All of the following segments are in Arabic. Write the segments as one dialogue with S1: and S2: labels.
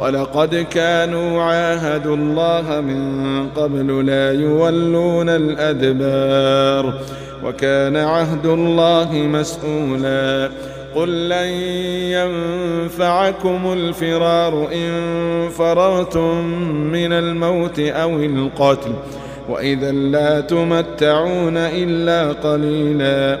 S1: وَلَقَدْ كَانُوا عَاهَدُوا اللَّهَ مِنْ قَبْلُ لَا يُوَلُّونَ الْأَدْبَارِ وَكَانَ عَهْدُ اللَّهِ مسؤولا قل لن ينفعكم الفرار إن فررتم من الموت أو القتل وإذا لا تمتعون إلا قليلاً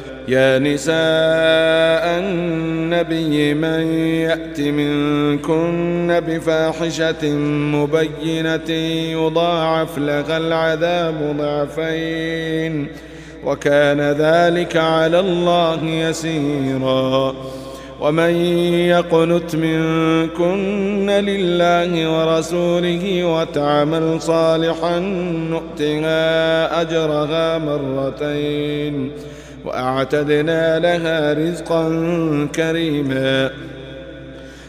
S1: يا نساء النبي من يأت منكن بفاحشة مبينة يضاعف لها العذاب ضعفين وكان ذلك على الله يسيرا ومن يقنت منكن لله ورسوله وتعمل صالحا نؤتها أجرها مرتين وأعتدنا لها رزقا كريما.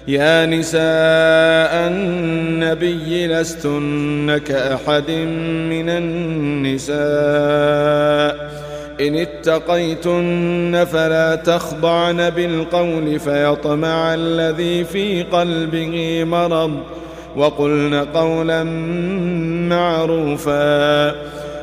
S1: يا نساء النبي لستن كأحد من النساء. إن اتقيتن فلا تخضعن بالقول فيطمع الذي في قلبه مرض. وقلن قولا معروفا.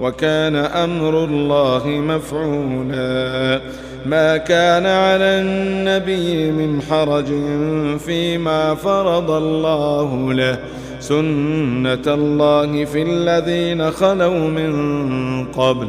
S1: وكان أمر الله مفعولا. ما كان على النبي من حرج فيما فرض الله له. سنة الله في الذين خلوا من قبل.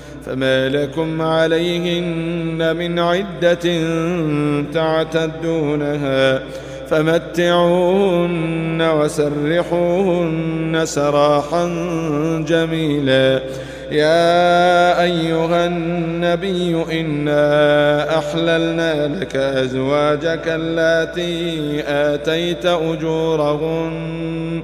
S1: فما لكم عليهن من عدة تعتدونها فمتعوهن وسرحوهن سراحا جميلا. يا أيها النبي إنا أحللنا لك أزواجك التي آتيت أجورهن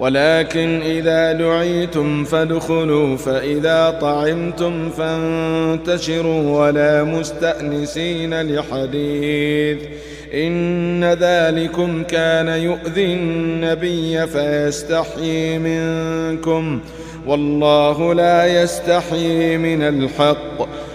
S1: ولكن إذا دعيتم فادخلوا فإذا طعمتم فانتشروا ولا مستأنسين لحديث. إن ذلكم كان يؤذي النبي فيستحي منكم. والله لا يستحي من الحق.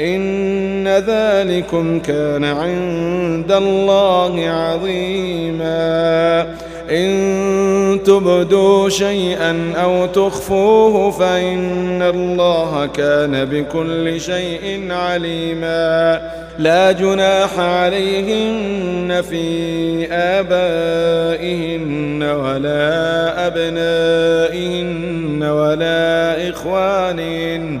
S1: إن ذلكم كان عند الله عظيما. إن تبدوا شيئا أو تخفوه فإن الله كان بكل شيء عليما. لا جناح عليهن في آبائهن ولا أبنائهن ولا إخوانهن.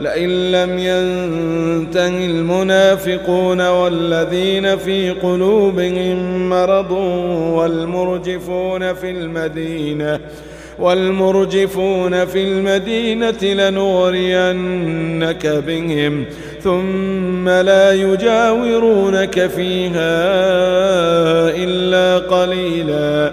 S1: لئن لم ينتهي المنافقون والذين في قلوبهم مرض والمرجفون في المدينة والمرجفون في المدينة لنغرينك بهم ثم لا يجاورونك فيها إلا قليلاً